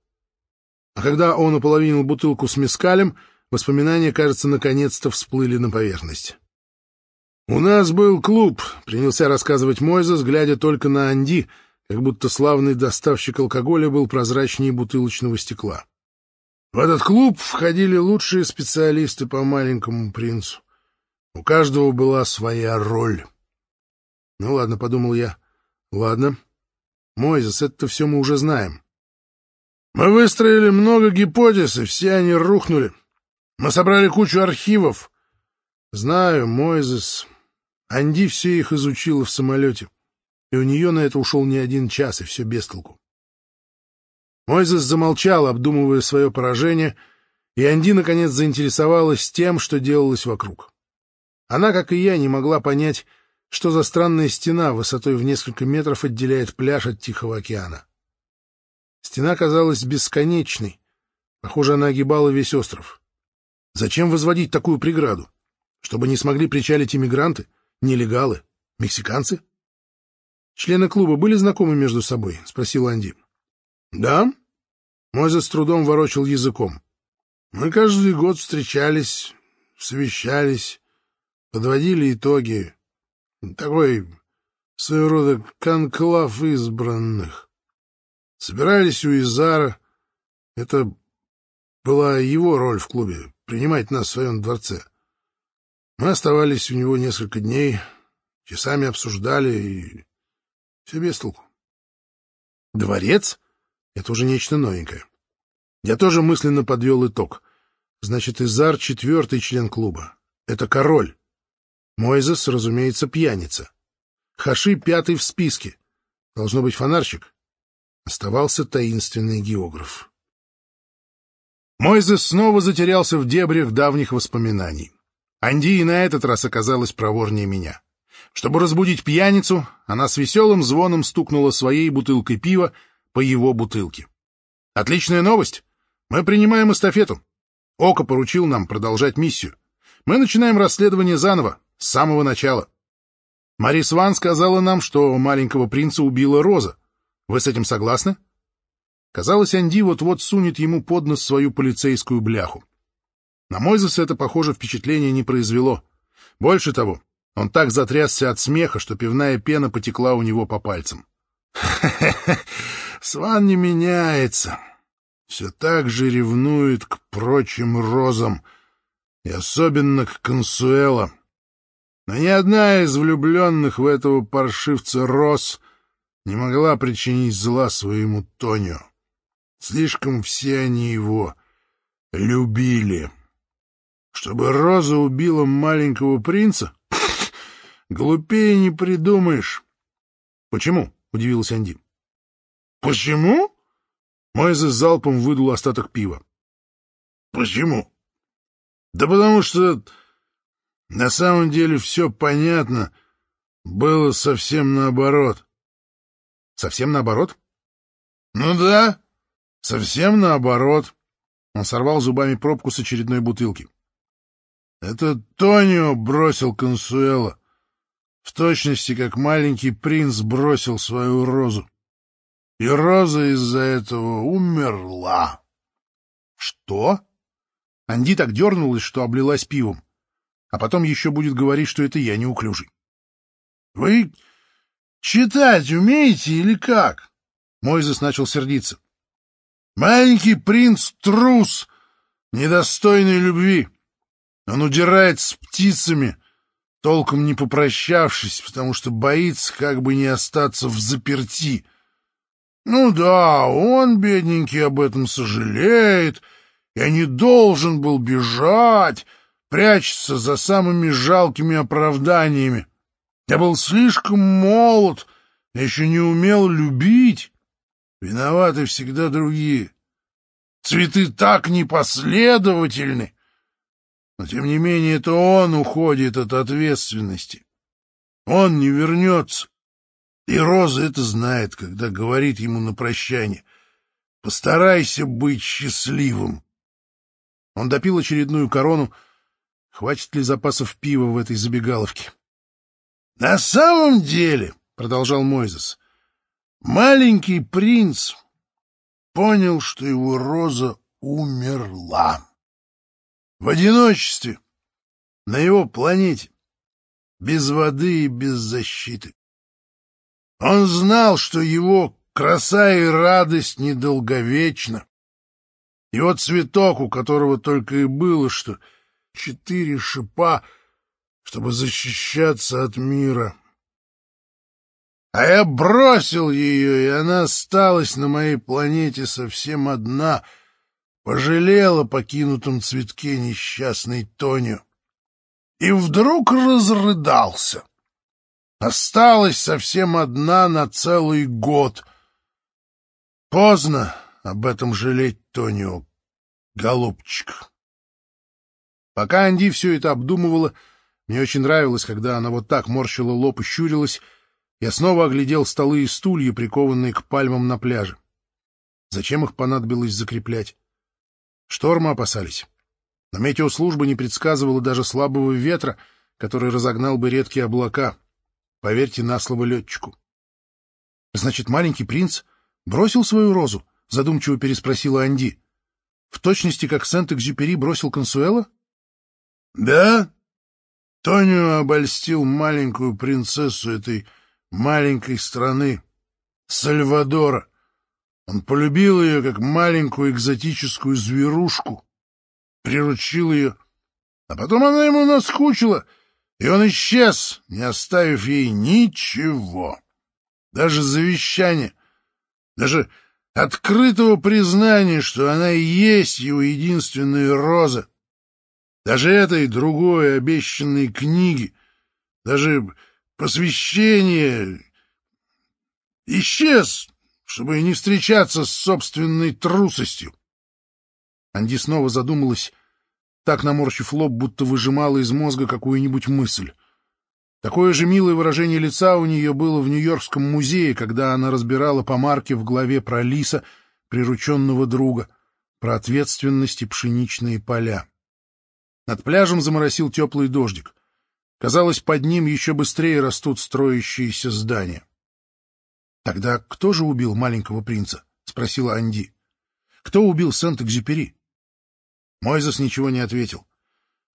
а когда он ополовинил бутылку с мескалем, воспоминания, кажется, наконец-то всплыли на поверхность. «У нас был клуб», — принялся рассказывать Мойзес, глядя только на Анди, как будто славный доставщик алкоголя был прозрачнее бутылочного стекла. В этот клуб входили лучшие специалисты по маленькому принцу. У каждого была своя роль. Ну ладно, — подумал я. Ладно. Мойзес, это все мы уже знаем. Мы выстроили много гипотез, и все они рухнули. Мы собрали кучу архивов. Знаю, Мойзес. Анди все их изучила в самолете, и у нее на это ушел не один час, и все без толку. Мойзес замолчал, обдумывая свое поражение, и Анди, наконец, заинтересовалась тем, что делалось вокруг. Она, как и я, не могла понять, что за странная стена высотой в несколько метров отделяет пляж от Тихого океана. Стена казалась бесконечной. Похоже, она огибала весь остров. Зачем возводить такую преграду? Чтобы не смогли причалить иммигранты, нелегалы, мексиканцы? Члены клуба были знакомы между собой? — спросил Анди. — Да. Мойзес с трудом ворочил языком. Мы каждый год встречались, совещались, подводили итоги. Такой своего рода конклав избранных. Собирались у Изара. Это была его роль в клубе — принимать нас в своем дворце. Мы оставались у него несколько дней, часами обсуждали, и все без толку. Дворец — это уже нечто новенькое. Я тоже мысленно подвел итог. Значит, Изар — четвертый член клуба. Это король. Мойзес, разумеется, пьяница. Хаши — пятый в списке. Должно быть фонарщик. Оставался таинственный географ. Мойзес снова затерялся в дебрях давних воспоминаний. Анди и на этот раз оказалась проворнее меня. Чтобы разбудить пьяницу, она с веселым звоном стукнула своей бутылкой пива по его бутылке. «Отличная новость! Мы принимаем эстафету. Око поручил нам продолжать миссию. Мы начинаем расследование заново, с самого начала. Марис Ван сказала нам, что маленького принца убила Роза, вы с этим согласны? Казалось, Анди вот-вот сунет ему под нос свою полицейскую бляху. На Мойзеса это, похоже, впечатление не произвело. Больше того, Он так затрясся от смеха, что пивная пена потекла у него по пальцам. Сван не меняется. Все так же ревнует к прочим розам, и особенно к Консуэло. Но ни одна из влюбленных в этого паршивца роз не могла причинить зла своему Тонио. Слишком все они его любили. Чтобы Роза убила маленького принца? Глупее не придумаешь. — Почему? — удивился Анди. — Почему? Мойзес залпом выдул остаток пива. — Почему? — Да потому что на самом деле все понятно было совсем наоборот. — Совсем наоборот? — Ну да, совсем наоборот. Он сорвал зубами пробку с очередной бутылки. Это Тонио бросил Консуэла, в точности, как маленький принц бросил свою розу. И роза из-за этого умерла. Что? Анди так дернулась, что облилась пивом. А потом еще будет говорить, что это я неуклюжий. — Вы читать умеете или как? Мойзес начал сердиться. — Маленький принц — трус, недостойный любви. Он удирает с птицами, толком не попрощавшись, потому что боится как бы не остаться в заперти. Ну да, он, бедненький, об этом сожалеет. Я не должен был бежать, прячется за самыми жалкими оправданиями. Я был слишком молод, я еще не умел любить. Виноваты всегда другие. Цветы так непоследовательны. Но, тем не менее, это он уходит от ответственности. Он не вернется. И Роза это знает, когда говорит ему на прощание. Постарайся быть счастливым. Он допил очередную корону. Хватит ли запасов пива в этой забегаловке? — На самом деле, — продолжал Мойзес, — маленький принц понял, что его Роза умерла. В одиночестве, на его планете, без воды и без защиты. Он знал, что его краса и радость недолговечна. Его цветок, у которого только и было, что четыре шипа, чтобы защищаться от мира. А я бросил ее, и она осталась на моей планете совсем одна — пожалел о покинутом цветке несчастной Тоню и вдруг разрыдался. Осталась совсем одна на целый год. Поздно об этом жалеть, Тонио, голубчик. Пока Анди все это обдумывала, мне очень нравилось, когда она вот так морщила лоб и щурилась, я снова оглядел столы и стулья, прикованные к пальмам на пляже. Зачем их понадобилось закреплять? Шторма опасались. Но метеослужба не предсказывала даже слабого ветра, который разогнал бы редкие облака. Поверьте на слово летчику. — Значит, маленький принц бросил свою розу? — задумчиво переспросила Анди. — В точности, как Сент-Экзюпери бросил Консуэла? — Да. Тонио обольстил маленькую принцессу этой маленькой страны, Сальвадора. Он полюбил ее, как маленькую экзотическую зверушку, приручил ее, а потом она ему наскучила, и он исчез, не оставив ей ничего, даже завещание, даже открытого признания, что она и есть его единственная роза. Даже этой другой обещанной книги, даже посвящение исчез, чтобы не встречаться с собственной трусостью. Анди снова задумалась, так наморщив лоб, будто выжимала из мозга какую-нибудь мысль. Такое же милое выражение лица у нее было в Нью-Йоркском музее, когда она разбирала по марке в главе про лиса, прирученного друга, про ответственность и пшеничные поля. Над пляжем заморосил теплый дождик. Казалось, под ним еще быстрее растут строящиеся здания. Тогда кто же убил маленького принца? спросила Анди. Кто убил Сент-Экзюпери? Мойзес ничего не ответил.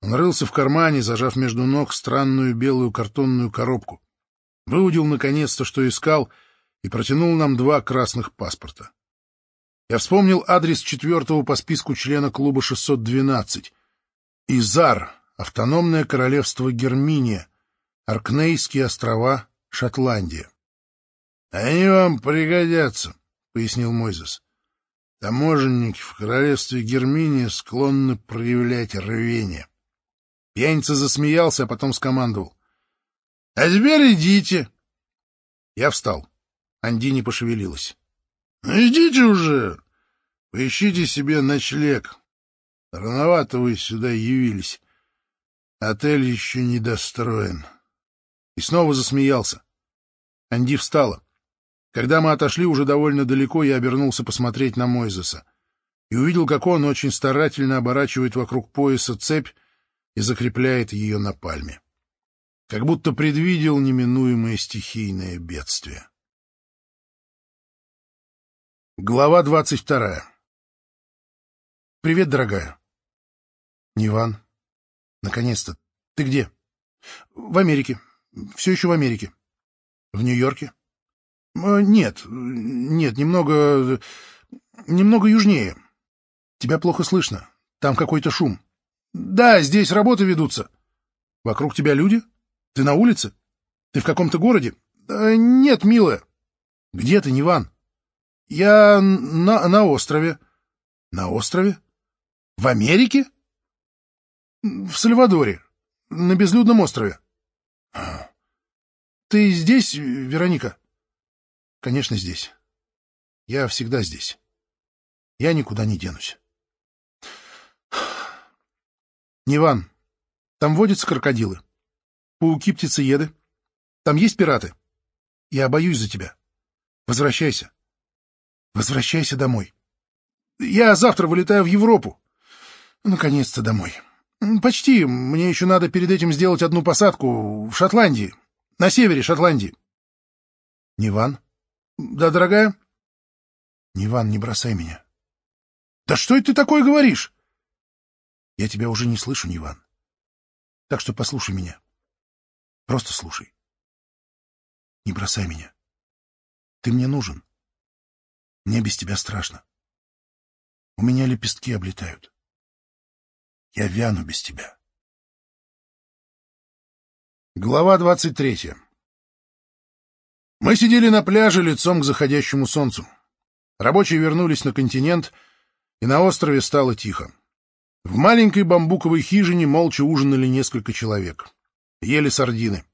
Он рылся в кармане, зажав между ног странную белую картонную коробку. Выудил наконец-то, что искал, и протянул нам два красных паспорта. Я вспомнил адрес четвертого по списку члена клуба 612. Изар, автономное королевство Герминия, Аркнейские острова, Шотландия. — Они вам пригодятся, — пояснил Мойзес. — Таможенники в королевстве Герминия склонны проявлять рвение. Пьяница засмеялся, а потом скомандовал. — А теперь идите. Я встал. Анди не пошевелилась. — Ну идите уже. Поищите себе ночлег. Рановато вы сюда явились. Отель еще не достроен. И снова засмеялся. Анди встала. Когда мы отошли уже довольно далеко, я обернулся посмотреть на Мойзеса и увидел, как он очень старательно оборачивает вокруг пояса цепь и закрепляет ее на пальме. Как будто предвидел неминуемое стихийное бедствие. Глава двадцать вторая «Привет, дорогая». «Ниван. Наконец-то. Ты где?» «В Америке. Все еще в Америке». «В Нью-Йорке?» «Э, «Нет. Нет, немного... немного южнее. Тебя плохо слышно. Там какой-то шум». «Да, здесь работы ведутся». «Вокруг тебя люди? Ты на улице? Ты в каком-то городе?» «Э, «Нет, милая». «Где ты, Ниван?» «Я на, на острове». «На острове?» В Америке? В Сальвадоре, на безлюдном острове. Ты здесь, Вероника? Конечно, здесь. Я всегда здесь. Я никуда не денусь. Ниван, там водятся крокодилы, пауки-птицееды. Там есть пираты. Я боюсь за тебя. Возвращайся. Возвращайся домой. Я завтра вылетаю в Европу. Наконец-то домой. Почти. Мне еще надо перед этим сделать одну посадку в Шотландии. На севере Шотландии. Ниван? Да, дорогая? Ниван, не бросай меня. Да что это ты такое говоришь? Я тебя уже не слышу, Ниван. Так что послушай меня. Просто слушай. Не бросай меня. Ты мне нужен. Мне без тебя страшно. У меня лепестки облетают. Я вяну без тебя. Глава двадцать третья Мы сидели на пляже лицом к заходящему солнцу. Рабочие вернулись на континент, и на острове стало тихо. В маленькой бамбуковой хижине молча ужинали несколько человек. Ели сардины.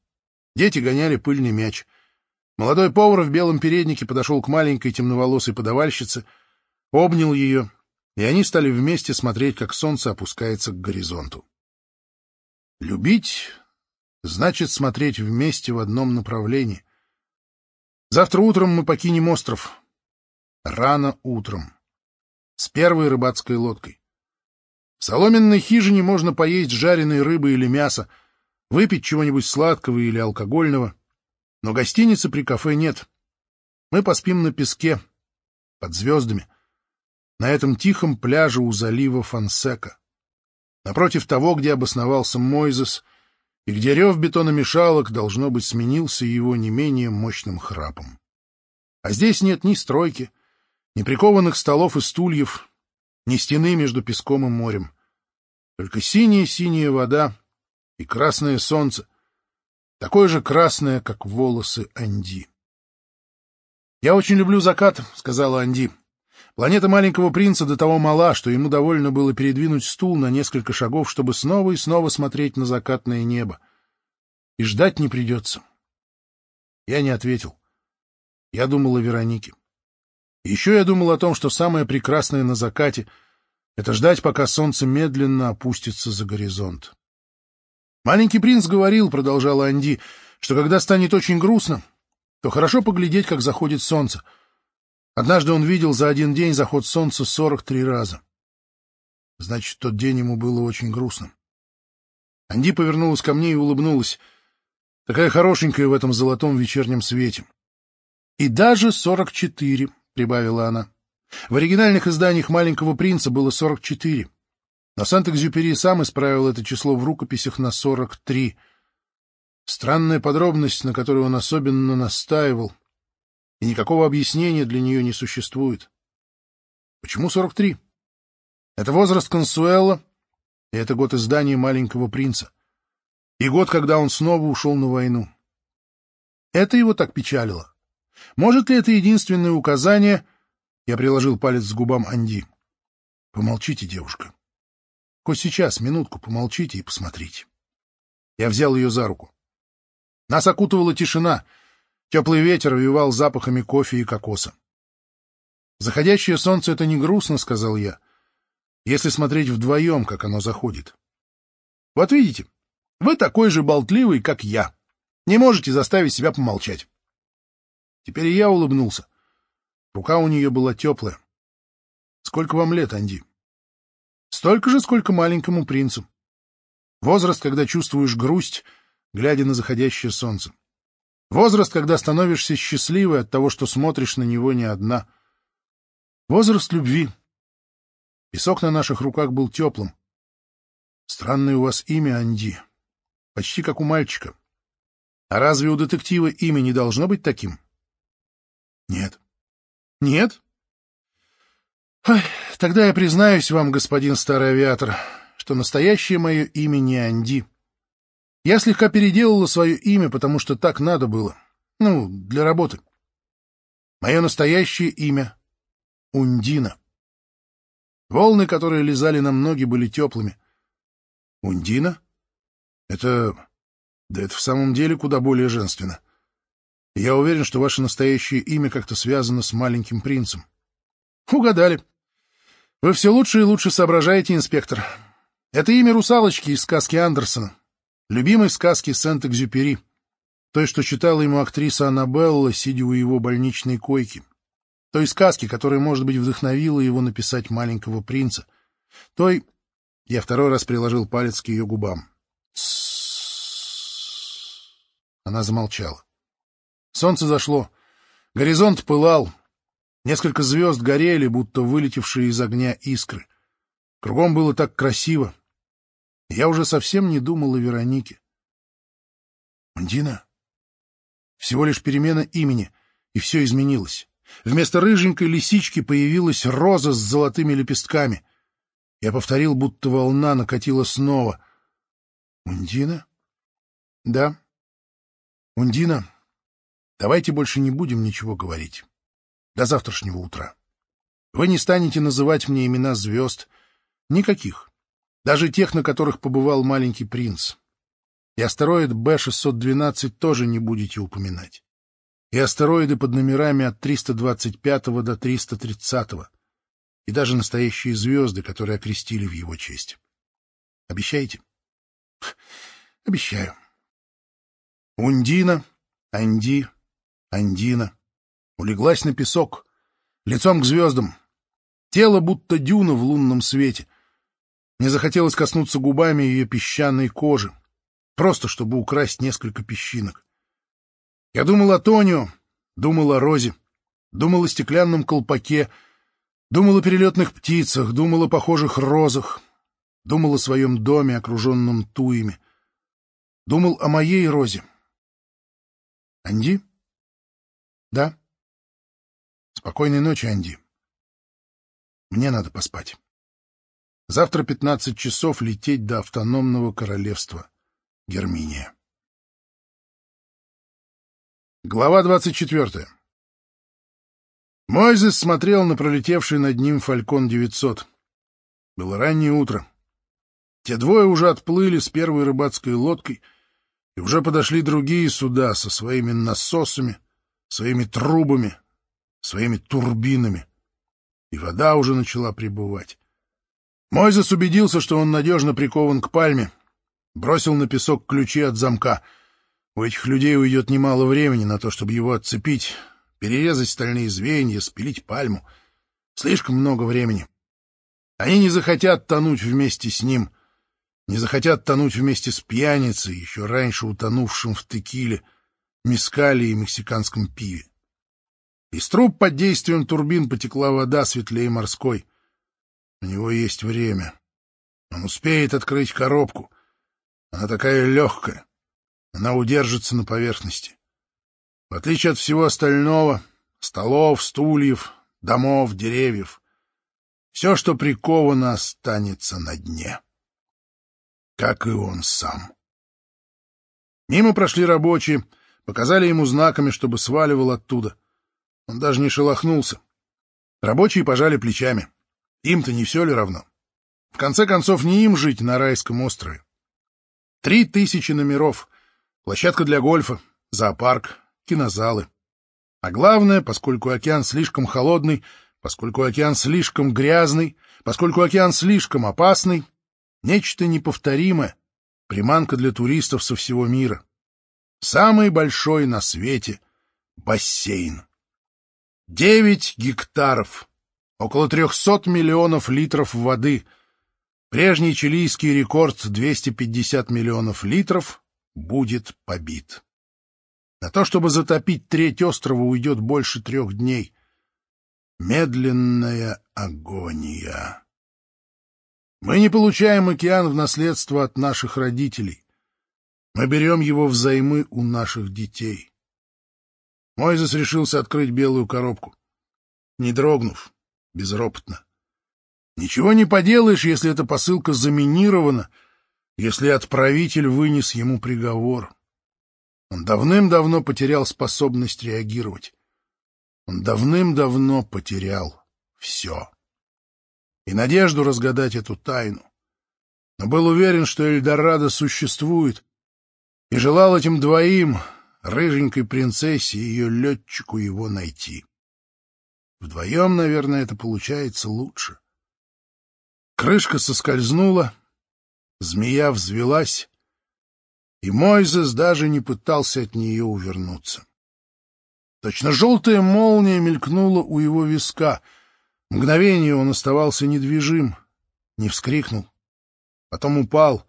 Дети гоняли пыльный мяч. Молодой повар в белом переднике подошел к маленькой темноволосой подавальщице, обнял ее и они стали вместе смотреть, как солнце опускается к горизонту. Любить значит смотреть вместе в одном направлении. Завтра утром мы покинем остров. Рано утром. С первой рыбацкой лодкой. В соломенной хижине можно поесть жареной рыбы или мяса, выпить чего-нибудь сладкого или алкогольного. Но гостиницы при кафе нет. Мы поспим на песке, под звездами на этом тихом пляже у залива Фансека, напротив того, где обосновался Мойзес, и где рев бетономешалок, должно быть, сменился его не менее мощным храпом. А здесь нет ни стройки, ни прикованных столов и стульев, ни стены между песком и морем. Только синяя-синяя вода и красное солнце, такое же красное, как волосы Анди. «Я очень люблю закат», — сказала Анди. Планета маленького принца до того мала, что ему довольно было передвинуть стул на несколько шагов, чтобы снова и снова смотреть на закатное небо. И ждать не придется. Я не ответил. Я думал о Веронике. Еще я думал о том, что самое прекрасное на закате — это ждать, пока солнце медленно опустится за горизонт. «Маленький принц говорил, — продолжала Анди, — что когда станет очень грустно, то хорошо поглядеть, как заходит солнце — Однажды он видел за один день заход солнца сорок три раза. Значит, тот день ему было очень грустно. Анди повернулась ко мне и улыбнулась. Такая хорошенькая в этом золотом вечернем свете. «И даже сорок четыре», — прибавила она. «В оригинальных изданиях «Маленького принца» было сорок четыре. Но Сант-Экзюпери сам исправил это число в рукописях на 43. Странная подробность, на которую он особенно настаивал, и никакого объяснения для нее не существует. Почему 43? Это возраст Консуэла, и это год издания «Маленького принца». И год, когда он снова ушел на войну. Это его так печалило. Может ли это единственное указание... Я приложил палец к губам Анди. Помолчите, девушка. Хоть сейчас, минутку, помолчите и посмотрите. Я взял ее за руку. Нас окутывала тишина. Теплый ветер вивал запахами кофе и кокоса. «Заходящее солнце — это не грустно», — сказал я, — «если смотреть вдвоем, как оно заходит. Вот видите, вы такой же болтливый, как я. Не можете заставить себя помолчать». Теперь я улыбнулся. Рука у нее была теплая. «Сколько вам лет, Анди?» Столько же, сколько маленькому принцу. Возраст, когда чувствуешь грусть, глядя на заходящее солнце. Возраст, когда становишься счастливой от того, что смотришь на него не одна. Возраст любви. Песок на наших руках был теплым. Странное у вас имя, Анди. Почти как у мальчика. А разве у детектива имя не должно быть таким? Нет. Нет? Ой, тогда я признаюсь вам, господин старый авиатор, что настоящее мое имя не Анди. Я слегка переделала свое имя, потому что так надо было. Ну, для работы. Мое настоящее имя — Ундина. Волны, которые лизали на ноги, были теплыми. Ундина? Это... Да это в самом деле куда более женственно. Я уверен, что ваше настоящее имя как-то связано с маленьким принцем. Угадали. Вы все лучше и лучше соображаете, инспектор. Это имя русалочки из сказки Андерсона, любимой сказки Сент-Экзюпери, той, что читала ему актриса Аннабелла, сидя у его больничной койки, той сказки, которая, может быть, вдохновила его написать «Маленького принца», той... Я второй раз приложил палец к ее губам. Она замолчала. Солнце зашло. Горизонт пылал. Несколько звезд горели, будто вылетевшие из огня искры. Кругом было так красиво. Я уже совсем не думал о Веронике. Мандина? Всего лишь перемена имени, и все изменилось. Вместо рыженькой лисички появилась роза с золотыми лепестками. Я повторил, будто волна накатила снова. Ундина? Да. Ундина, давайте больше не будем ничего говорить. До завтрашнего утра. Вы не станете называть мне имена звезд. Никаких. Даже тех, на которых побывал маленький принц. И астероид Б-612 тоже не будете упоминать. И астероиды под номерами от 325 до 330. И даже настоящие звезды, которые окрестили в его честь. Обещаете? Обещаю. Ундина, Анди, Андина улеглась на песок, лицом к звездам. Тело будто дюна в лунном свете. Мне захотелось коснуться губами ее песчаной кожи, просто чтобы украсть несколько песчинок. Я думал о Тонио, думал о Розе, думал о стеклянном колпаке, думал о перелетных птицах, думал о похожих розах, думал о своем доме, окруженном туями, думал о моей Розе. Анди? Да. Спокойной ночи, Анди. Мне надо поспать. Завтра пятнадцать часов лететь до автономного королевства Герминия. Глава двадцать четвертая. Мойзес смотрел на пролетевший над ним «Фалькон-900». Было раннее утро. Те двое уже отплыли с первой рыбацкой лодкой, и уже подошли другие суда со своими насосами, своими трубами, своими турбинами, и вода уже начала прибывать. Мойзес убедился, что он надежно прикован к пальме, бросил на песок ключи от замка. У этих людей уйдет немало времени на то, чтобы его отцепить, перерезать стальные звенья, спилить пальму. Слишком много времени. Они не захотят тонуть вместе с ним, не захотят тонуть вместе с пьяницей, еще раньше утонувшим в текиле, мискале и мексиканском пиве. Из труб под действием турбин потекла вода светлее морской. У него есть время. Он успеет открыть коробку. Она такая легкая. Она удержится на поверхности. В отличие от всего остального, столов, стульев, домов, деревьев, все, что приковано, останется на дне. Как и он сам. Мимо прошли рабочие, показали ему знаками, чтобы сваливал оттуда. Он даже не шелохнулся. Рабочие пожали плечами. Им-то не все ли равно? В конце концов, не им жить на райском острове. Три тысячи номеров, площадка для гольфа, зоопарк, кинозалы. А главное, поскольку океан слишком холодный, поскольку океан слишком грязный, поскольку океан слишком опасный, нечто неповторимое, приманка для туристов со всего мира. Самый большой на свете бассейн. Девять гектаров, около трехсот миллионов литров воды. Прежний чилийский рекорд 250 миллионов литров будет побит. На то, чтобы затопить треть острова, уйдет больше трех дней. Медленная агония. Мы не получаем океан в наследство от наших родителей. Мы берем его взаймы у наших детей. Мойзес решился открыть белую коробку. Не дрогнув, безропотно. Ничего не поделаешь, если эта посылка заминирована, если отправитель вынес ему приговор. Он давным-давно потерял способность реагировать. Он давным-давно потерял все. И надежду разгадать эту тайну. Но был уверен, что Эльдорадо существует, и желал этим двоим, рыженькой принцессе и ее летчику, его найти. Вдвоем, наверное, это получается лучше. Крышка соскользнула, змея взвелась, и Мойзес даже не пытался от нее увернуться. Точно желтая молния мелькнула у его виска. Мгновение он оставался недвижим, не вскрикнул. Потом упал,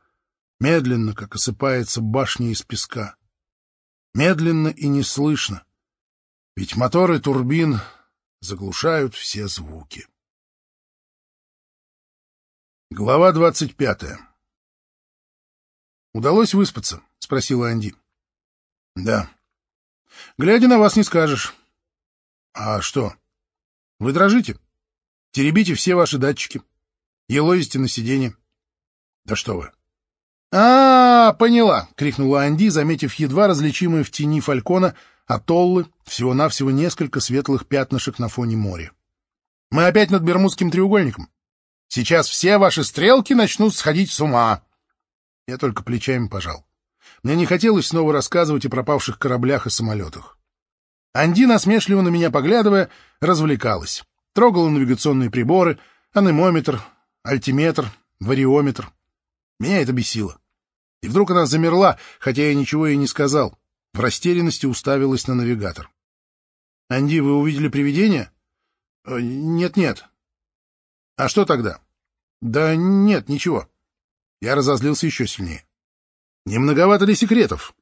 медленно, как осыпается башня из песка. Медленно и неслышно, ведь моторы турбин заглушают все звуки. Глава двадцать пятая «Удалось выспаться?» — спросила Анди. «Да». «Глядя на вас, не скажешь». «А что? Вы дрожите? Теребите все ваши датчики. Елозите на сиденье». «Да что вы!» а, -а, -а поняла!» — крикнула Анди, заметив едва различимые в тени фалькона атоллы, всего-навсего несколько светлых пятнышек на фоне моря. «Мы опять над Бермудским треугольником. Сейчас все ваши стрелки начнут сходить с ума!» Я только плечами пожал. Мне не хотелось снова рассказывать о пропавших кораблях и самолетах. Анди, насмешливо на меня поглядывая, развлекалась. Трогала навигационные приборы, анемометр, альтиметр, вариометр. Меня это бесило. И вдруг она замерла, хотя я ничего ей не сказал. В растерянности уставилась на навигатор. — Анди, вы увидели привидение? «Э, — Нет-нет. — А что тогда? — Да нет, ничего. Я разозлился еще сильнее. Не многовато ли секретов?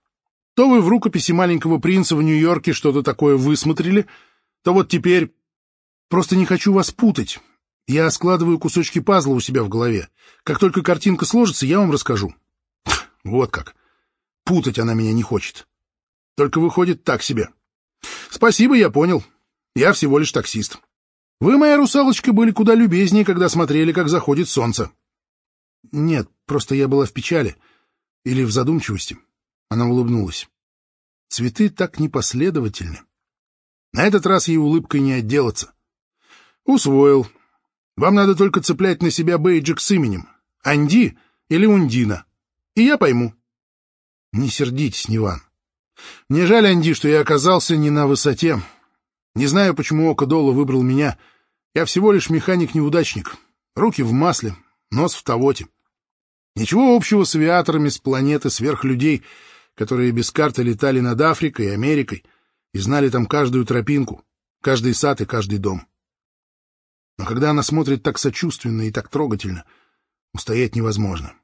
То вы в рукописи маленького принца в Нью-Йорке что-то такое высмотрели, то вот теперь... Просто не хочу вас путать. Я складываю кусочки пазла у себя в голове. Как только картинка сложится, я вам расскажу. Вот как. Путать она меня не хочет. Только выходит так себе. Спасибо, я понял. Я всего лишь таксист. Вы, моя русалочка, были куда любезнее, когда смотрели, как заходит солнце. Нет, просто я была в печали. Или в задумчивости. Она улыбнулась. Цветы так непоследовательны. На этот раз ей улыбкой не отделаться. Усвоил. Вам надо только цеплять на себя бейджик с именем. Анди или Ундина. И я пойму. Не сердитесь, Ниван. Мне жаль, Анди, что я оказался не на высоте. Не знаю, почему Око Дола выбрал меня. Я всего лишь механик-неудачник. Руки в масле, нос в тавоте. Ничего общего с авиаторами с планеты сверхлюдей, которые без карты летали над Африкой и Америкой и знали там каждую тропинку, каждый сад и каждый дом. Но когда она смотрит так сочувственно и так трогательно, устоять невозможно.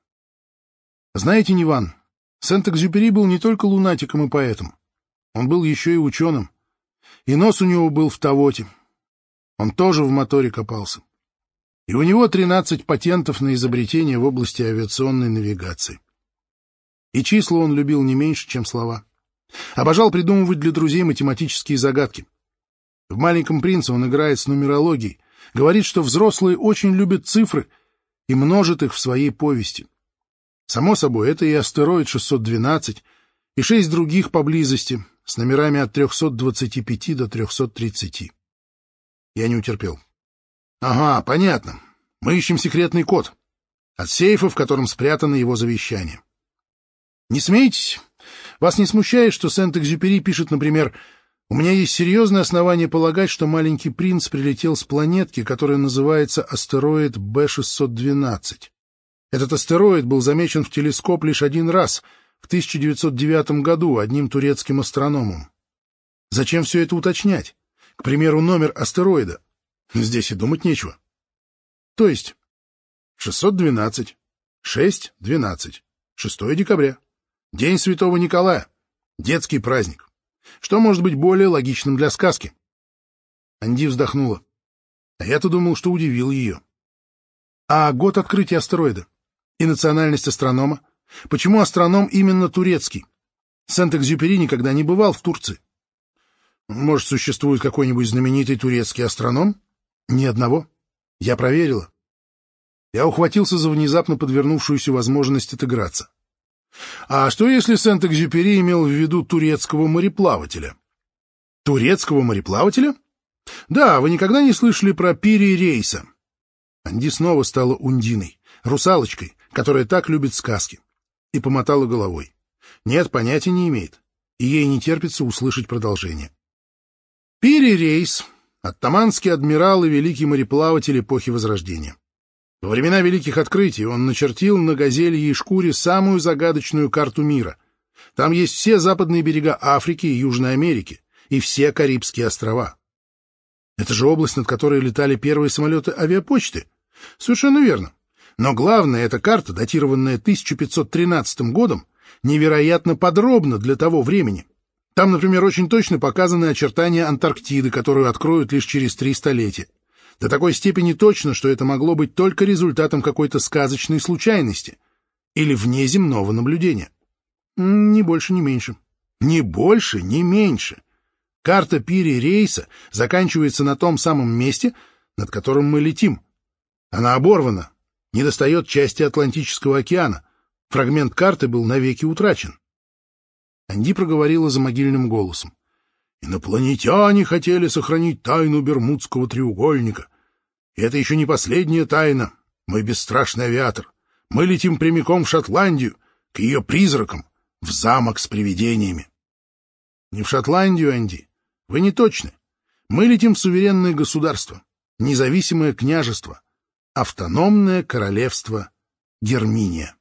Знаете, Ниван, Сент-Экзюпери был не только лунатиком и поэтом. Он был еще и ученым. И нос у него был в Тавоте. Он тоже в моторе копался. и у него 13 патентов на изобретение в области авиационной навигации. И числа он любил не меньше, чем слова. Обожал придумывать для друзей математические загадки. В «Маленьком принце» он играет с нумерологией, говорит, что взрослые очень любят цифры и множит их в своей повести. Само собой, это и астероид 612, и шесть других поблизости, с номерами от 325 до 330. Я не утерпел. Ага, понятно. Мы ищем секретный код. От сейфа, в котором спрятано его завещание. Не смейтесь. Вас не смущает, что Сент-Экзюпери пишет, например, «У меня есть серьезное основание полагать, что маленький принц прилетел с планетки, которая называется астероид Б-612. Этот астероид был замечен в телескоп лишь один раз, в 1909 году, одним турецким астрономом. Зачем все это уточнять? К примеру, номер астероида. Здесь и думать нечего. То есть 612, 6-12, 6 декабря, День Святого Николая, детский праздник. Что может быть более логичным для сказки? Анди вздохнула. А я-то думал, что удивил ее. А год открытия астероида? И национальность астронома? Почему астроном именно турецкий? Сент-Экзюпери никогда не бывал в Турции. Может, существует какой-нибудь знаменитый турецкий астроном? Ни одного. Я проверила. Я ухватился за внезапно подвернувшуюся возможность отыграться. А что, если Сент-Экзюпери имел в виду турецкого мореплавателя? Турецкого мореплавателя? Да, вы никогда не слышали про Пири Рейса? Анди снова стала Ундиной, русалочкой, которая так любит сказки, и помотала головой. Нет, понятия не имеет, и ей не терпится услышать продолжение. Пири Рейс Оттаманский адмирал и великий мореплаватель эпохи Возрождения. Во времена Великих Открытий он начертил на газелье и шкуре самую загадочную карту мира. Там есть все западные берега Африки и Южной Америки, и все Карибские острова. Это же область, над которой летали первые самолеты авиапочты. Совершенно верно. Но главное, эта карта, датированная 1513 годом, невероятно подробна для того времени. Там, например, очень точно показаны очертания Антарктиды, которую откроют лишь через три столетия. До такой степени точно, что это могло быть только результатом какой-то сказочной случайности или внеземного наблюдения. Ни больше, ни меньше. Ни больше, ни меньше. Карта Пири рейса заканчивается на том самом месте, над которым мы летим. Она оборвана, недостает части Атлантического океана. Фрагмент карты был навеки утрачен. Анди проговорила за могильным голосом. Инопланетяне хотели сохранить тайну Бермудского треугольника. И это еще не последняя тайна. Мой бесстрашный авиатор. Мы летим прямиком в Шотландию, к ее призракам, в замок с привидениями. Не в Шотландию, Анди. Вы не точны. Мы летим в суверенное государство, независимое княжество, автономное королевство Герминия.